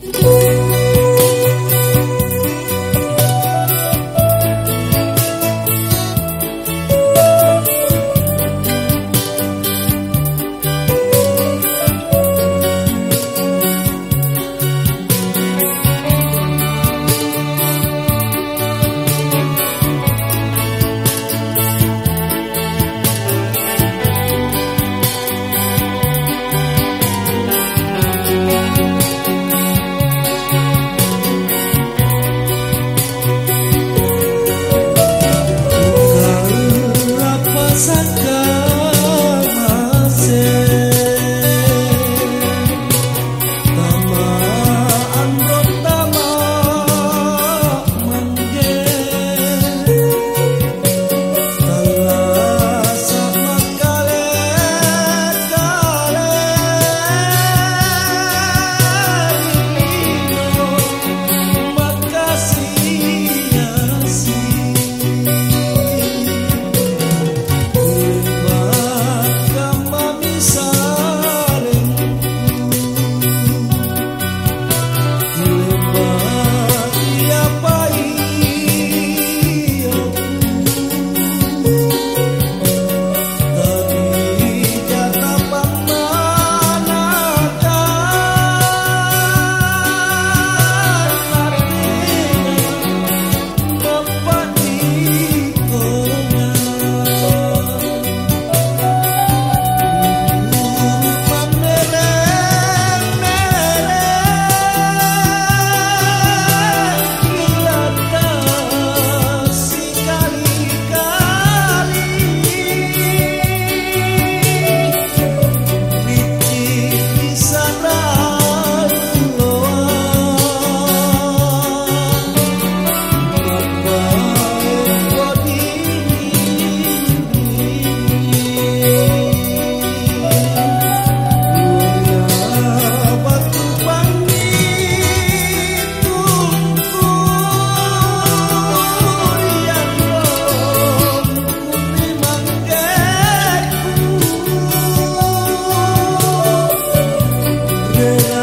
You. Yeah.